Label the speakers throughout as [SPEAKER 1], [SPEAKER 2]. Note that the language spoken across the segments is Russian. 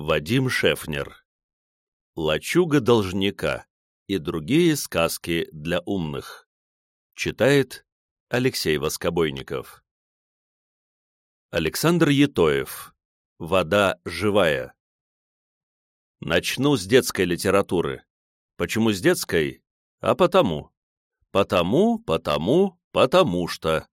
[SPEAKER 1] Вадим Шефнер. Лачуга должника и другие сказки для умных. Читает Алексей Воскобойников. Александр Етоев. Вода живая. Начну с детской литературы. Почему с детской? А потому. Потому, потому, потому что.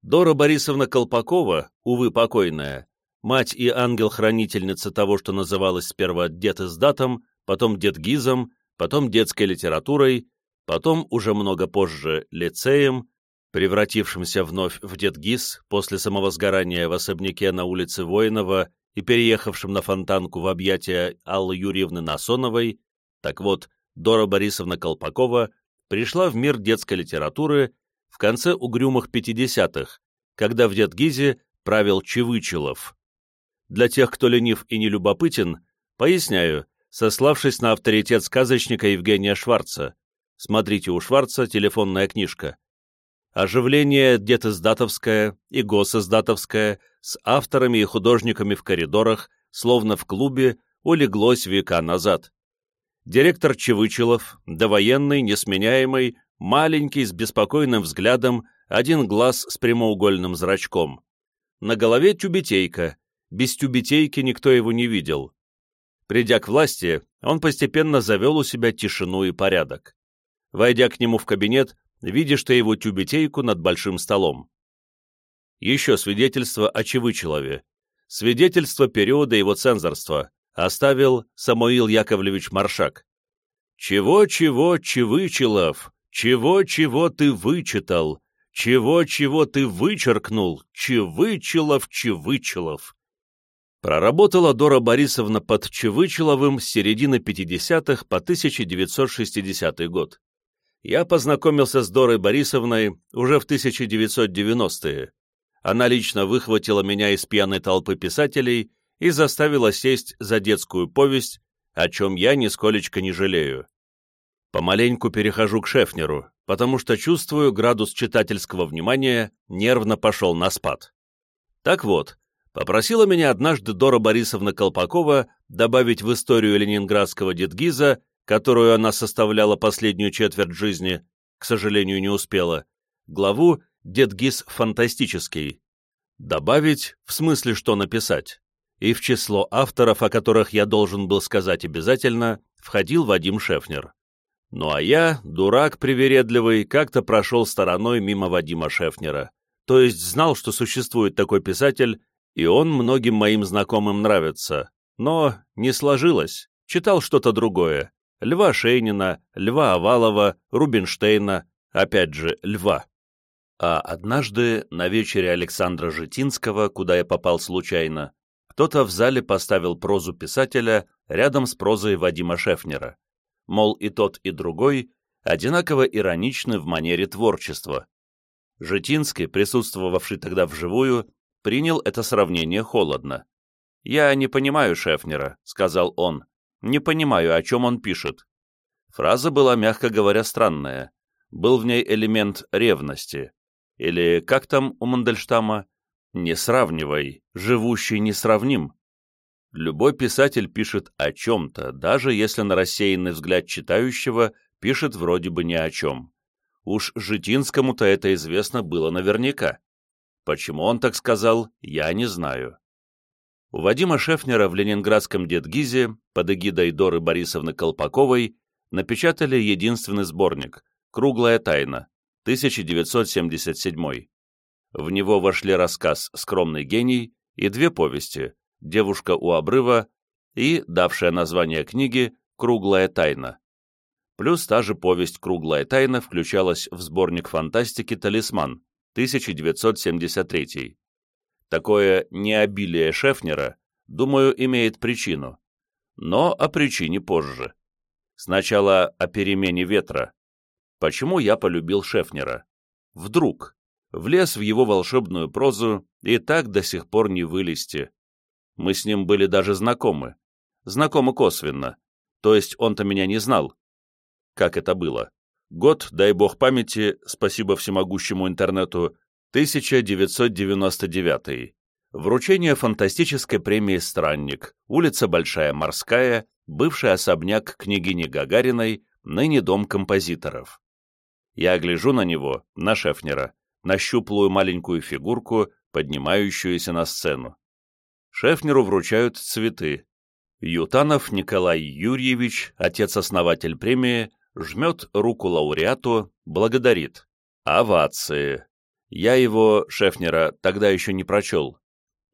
[SPEAKER 1] Дора Борисовна Колпакова, увы, покойная, мать и ангел-хранительница того, что называлось сперва дед издатом, потом дед гизом, потом детской литературой, потом, уже много позже, лицеем, превратившимся вновь в дед гиз после самого сгорания в особняке на улице Воинова и переехавшим на Фонтанку в объятия Аллы Юрьевны Насоновой, так вот, Дора Борисовна Колпакова пришла в мир детской литературы в конце угрюмых 50-х, когда в Дедгизе правил Чевычелов. Для тех, кто ленив и нелюбопытен, поясняю, сославшись на авторитет сказочника Евгения Шварца. Смотрите у Шварца телефонная книжка. Оживление детиздатовское и госиздатовское с авторами и художниками в коридорах, словно в клубе, улеглось века назад. Директор Чевычелов, довоенный, несменяемый, маленький, с беспокойным взглядом, один глаз с прямоугольным зрачком. На голове тюбетейка, без тюбетейки никто его не видел. Придя к власти, он постепенно завел у себя тишину и порядок. Войдя к нему в кабинет, видишь ты его тюбетейку над большим столом. Еще свидетельство о Чевычелове. Свидетельство периода его цензорства оставил Самуил Яковлевич Маршак. «Чего-чего, Чевычелов, чего-чего ты вычитал, чего-чего ты вычеркнул, Чевычелов, Чевычелов». Проработала Дора Борисовна под Чевычеловым с середины 50-х по 1960 год. Я познакомился с Дорой Борисовной уже в 1990-е. Она лично выхватила меня из пьяной толпы писателей и заставила сесть за детскую повесть, о чем я нисколечко не жалею. Помаленьку перехожу к Шефнеру, потому что чувствую, градус читательского внимания нервно пошел на спад. Так вот, попросила меня однажды Дора Борисовна Колпакова добавить в историю ленинградского дедгиза, которую она составляла последнюю четверть жизни, к сожалению, не успела, главу «Дедгиз фантастический». Добавить, в смысле, что написать. И в число авторов, о которых я должен был сказать обязательно, входил Вадим Шефнер. Ну а я, дурак привередливый, как-то прошел стороной мимо Вадима Шефнера. То есть знал, что существует такой писатель, и он многим моим знакомым нравится. Но не сложилось. Читал что-то другое. Льва Шейнина, Льва Овалова, Рубинштейна, опять же, Льва. А однажды на вечере Александра Житинского, куда я попал случайно, кто-то в зале поставил прозу писателя рядом с прозой Вадима Шефнера. Мол, и тот, и другой одинаково ироничны в манере творчества. Житинский, присутствовавший тогда вживую, принял это сравнение холодно. «Я не понимаю Шефнера», — сказал он. «Не понимаю, о чем он пишет». Фраза была, мягко говоря, странная. Был в ней элемент ревности. Или, как там у Мандельштама, «не сравнивай, живущий несравним». Любой писатель пишет о чем-то, даже если на рассеянный взгляд читающего пишет вроде бы ни о чем. Уж Житинскому-то это известно было наверняка. Почему он так сказал, я не знаю. У Вадима Шефнера в ленинградском Дедгизе под эгидой Доры Борисовны Колпаковой напечатали единственный сборник «Круглая тайна», 1977. В него вошли рассказ «Скромный гений» и две повести «Девушка у обрыва» и, давшая название книги, «Круглая тайна». Плюс та же повесть «Круглая тайна» включалась в сборник фантастики «Талисман», 1973. Такое необилие Шефнера, думаю, имеет причину. Но о причине позже. Сначала о перемене ветра. Почему я полюбил Шефнера? Вдруг. Влез в его волшебную прозу и так до сих пор не вылезти. Мы с ним были даже знакомы. Знакомы косвенно. То есть он-то меня не знал. Как это было? Год, дай бог памяти, спасибо всемогущему интернету, 1999. Вручение фантастической премии «Странник», улица Большая Морская, бывший особняк княгини Гагариной, ныне дом композиторов. Я гляжу на него, на Шефнера, на щуплую маленькую фигурку, поднимающуюся на сцену. Шефнеру вручают цветы. Ютанов Николай Юрьевич, отец-основатель премии, жмет руку лауреату, благодарит. Овации. Я его, Шефнера, тогда еще не прочел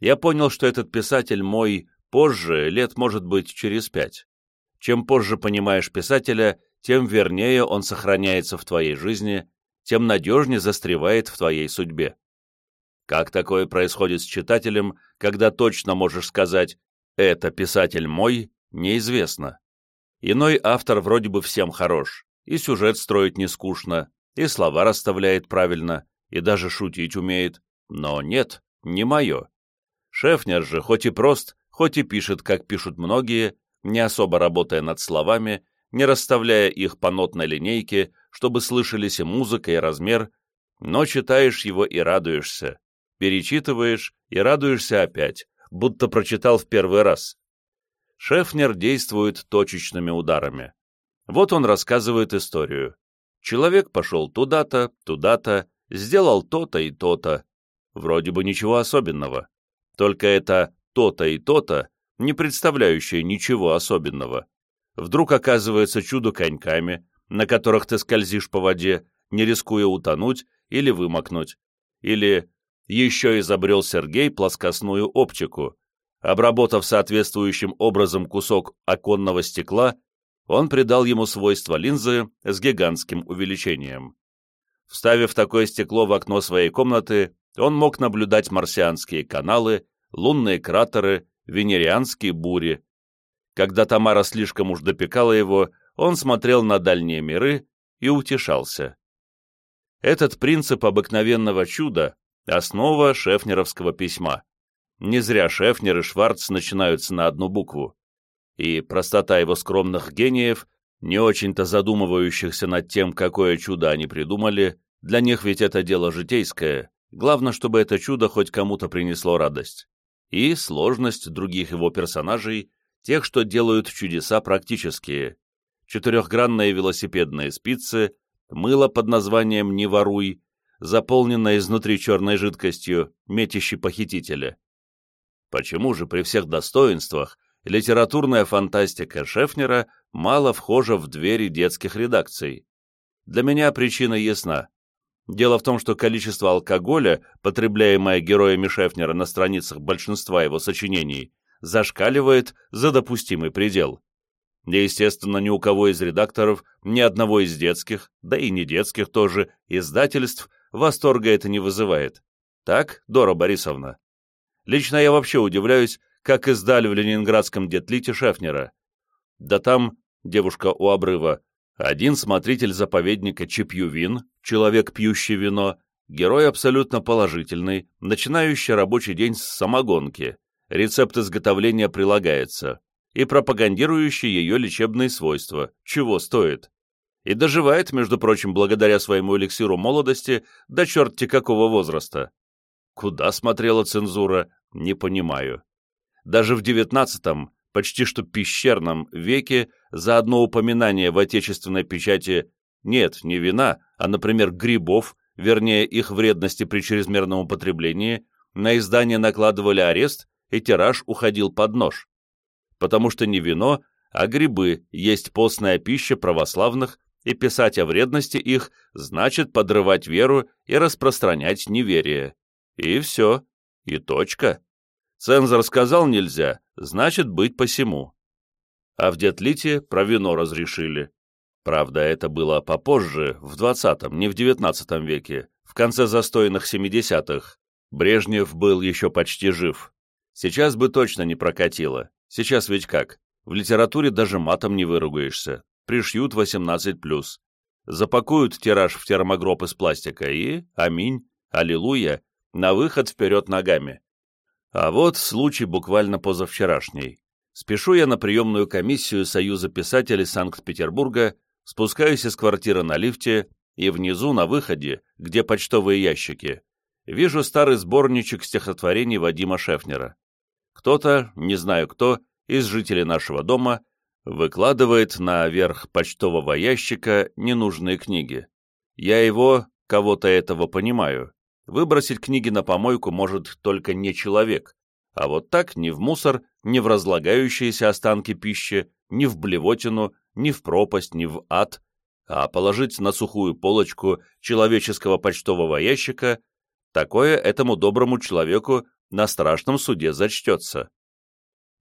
[SPEAKER 1] я понял, что этот писатель мой позже, лет, может быть, через пять. Чем позже понимаешь писателя, тем вернее он сохраняется в твоей жизни, тем надежнее застревает в твоей судьбе. Как такое происходит с читателем, когда точно можешь сказать «это писатель мой», неизвестно. Иной автор вроде бы всем хорош, и сюжет строить не скучно, и слова расставляет правильно, и даже шутить умеет, но нет, не мое. Шефнер же, хоть и прост, хоть и пишет, как пишут многие, не особо работая над словами, не расставляя их по нотной линейке, чтобы слышались и музыка, и размер, но читаешь его и радуешься, перечитываешь и радуешься опять, будто прочитал в первый раз. Шефнер действует точечными ударами. Вот он рассказывает историю. Человек пошел туда-то, туда-то, сделал то-то и то-то. Вроде бы ничего особенного. Только это то-то и то-то, не представляющее ничего особенного. Вдруг оказывается чудо коньками, на которых ты скользишь по воде, не рискуя утонуть или вымокнуть. Или еще изобрел Сергей плоскостную оптику. Обработав соответствующим образом кусок оконного стекла, он придал ему свойства линзы с гигантским увеличением. Вставив такое стекло в окно своей комнаты, он мог наблюдать марсианские каналы, лунные кратеры, венерианские бури. Когда Тамара слишком уж допекала его, он смотрел на дальние миры и утешался. Этот принцип обыкновенного чуда — основа шефнеровского письма. Не зря Шефнер и Шварц начинаются на одну букву. И простота его скромных гениев, не очень-то задумывающихся над тем, какое чудо они придумали, для них ведь это дело житейское, главное, чтобы это чудо хоть кому-то принесло радость и сложность других его персонажей, тех, что делают чудеса практические. Четырехгранные велосипедные спицы, мыло под названием «Не воруй», заполненное изнутри черной жидкостью, метящей похитителя. Почему же при всех достоинствах литературная фантастика Шефнера мало вхожа в двери детских редакций? Для меня причина ясна. Дело в том, что количество алкоголя, потребляемое героями Шефнера на страницах большинства его сочинений, зашкаливает за допустимый предел. Естественно, ни у кого из редакторов, ни одного из детских, да и не детских тоже, издательств восторга это не вызывает. Так, Дора Борисовна? Лично я вообще удивляюсь, как издали в ленинградском детлите Шефнера. Да там, девушка у обрыва, один смотритель заповедника Чепьювин, человек, пьющий вино, герой абсолютно положительный, начинающий рабочий день с самогонки, рецепт изготовления прилагается, и пропагандирующий ее лечебные свойства, чего стоит. И доживает, между прочим, благодаря своему эликсиру молодости до черти какого возраста. Куда смотрела цензура, не понимаю. Даже в девятнадцатом, почти что пещерном веке за одно упоминание в отечественной печати нет, не вина, а, например, грибов, вернее, их вредности при чрезмерном употреблении, на издание накладывали арест, и тираж уходил под нож. Потому что не вино, а грибы есть постная пища православных, и писать о вредности их значит подрывать веру и распространять неверие. И все, и точка. Цензор сказал нельзя, значит быть посему. А в Детлите про вино разрешили. Правда, это было попозже, в 20-м, не в 19 веке, в конце застойных 70-х. Брежнев был еще почти жив. Сейчас бы точно не прокатило. Сейчас ведь как? В литературе даже матом не выругаешься. Пришьют 18+. Запакуют тираж в термогроб из пластика и, аминь, аллилуйя, на выход вперед ногами. А вот случай буквально позавчерашний. Спешу я на приемную комиссию Союза писателей Санкт-Петербурга, спускаюсь из квартиры на лифте, и внизу, на выходе, где почтовые ящики, вижу старый сборничек стихотворений Вадима Шефнера. Кто-то, не знаю кто, из жителей нашего дома выкладывает наверх почтового ящика ненужные книги. Я его, кого-то этого понимаю. Выбросить книги на помойку может только не человек, а вот так ни в мусор, ни в разлагающиеся останки пищи, ни в блевотину, ни в пропасть, ни в ад, а положить на сухую полочку человеческого почтового ящика, такое этому доброму человеку на страшном суде зачтется.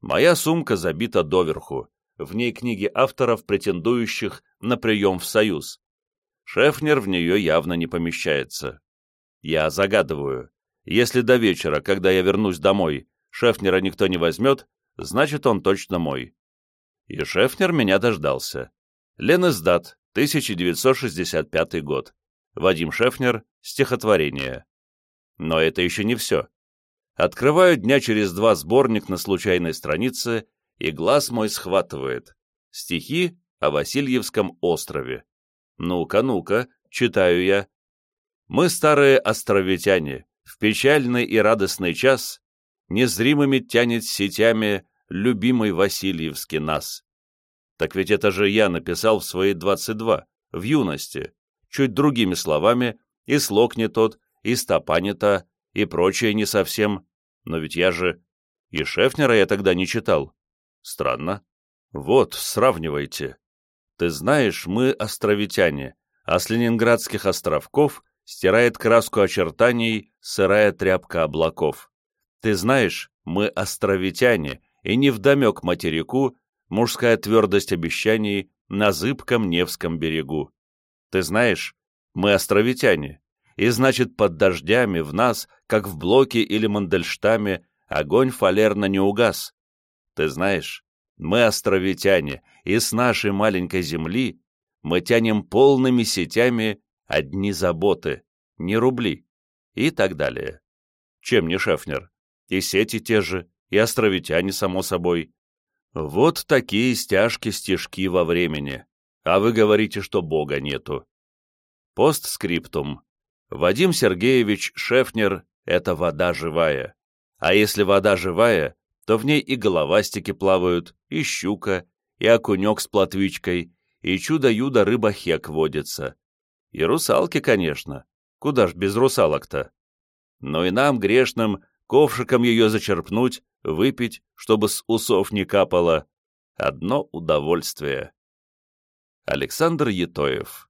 [SPEAKER 1] Моя сумка забита доверху, в ней книги авторов, претендующих на прием в Союз. Шефнер в нее явно не помещается. Я загадываю, если до вечера, когда я вернусь домой, Шефнера никто не возьмет, значит, он точно мой. И Шефнер меня дождался. Ленэсдат, 1965 год. Вадим Шефнер, стихотворение. Но это еще не все. Открываю дня через два сборник на случайной странице, и глаз мой схватывает. Стихи о Васильевском острове. Ну-ка, ну-ка, читаю я. Мы, старые островитяне, в печальный и радостный час незримыми тянет сетями любимый Васильевский нас. Так ведь это же я написал в свои 22, в юности, чуть другими словами, и слог не тот, и стопа не та, и прочее не совсем, но ведь я же... И Шефнера я тогда не читал. Странно. Вот, сравнивайте. Ты знаешь, мы островитяне, а с ленинградских островков стирает краску очертаний сырая тряпка облаков. Ты знаешь, мы островитяне, и невдомек материку мужская твердость обещаний на зыбком Невском берегу. Ты знаешь, мы островитяне, и значит под дождями в нас, как в Блоке или Мандельштаме, огонь фалерно не угас. Ты знаешь, мы островитяне, и с нашей маленькой земли мы тянем полными сетями одни заботы, не рубли, и так далее. Чем не Шефнер? и сети те же, и островитяне, само собой. Вот такие стяжки-стежки во времени. А вы говорите, что Бога нету. Постскриптум. Вадим Сергеевич Шефнер — это вода живая. А если вода живая, то в ней и головастики плавают, и щука, и окунек с плотвичкой, и чудо-юдо рыба-хек водится. И русалки, конечно. Куда ж без русалок-то? Но и нам, грешным, ковшиком ее зачерпнуть, выпить, чтобы с усов не капало. Одно удовольствие. Александр Етоев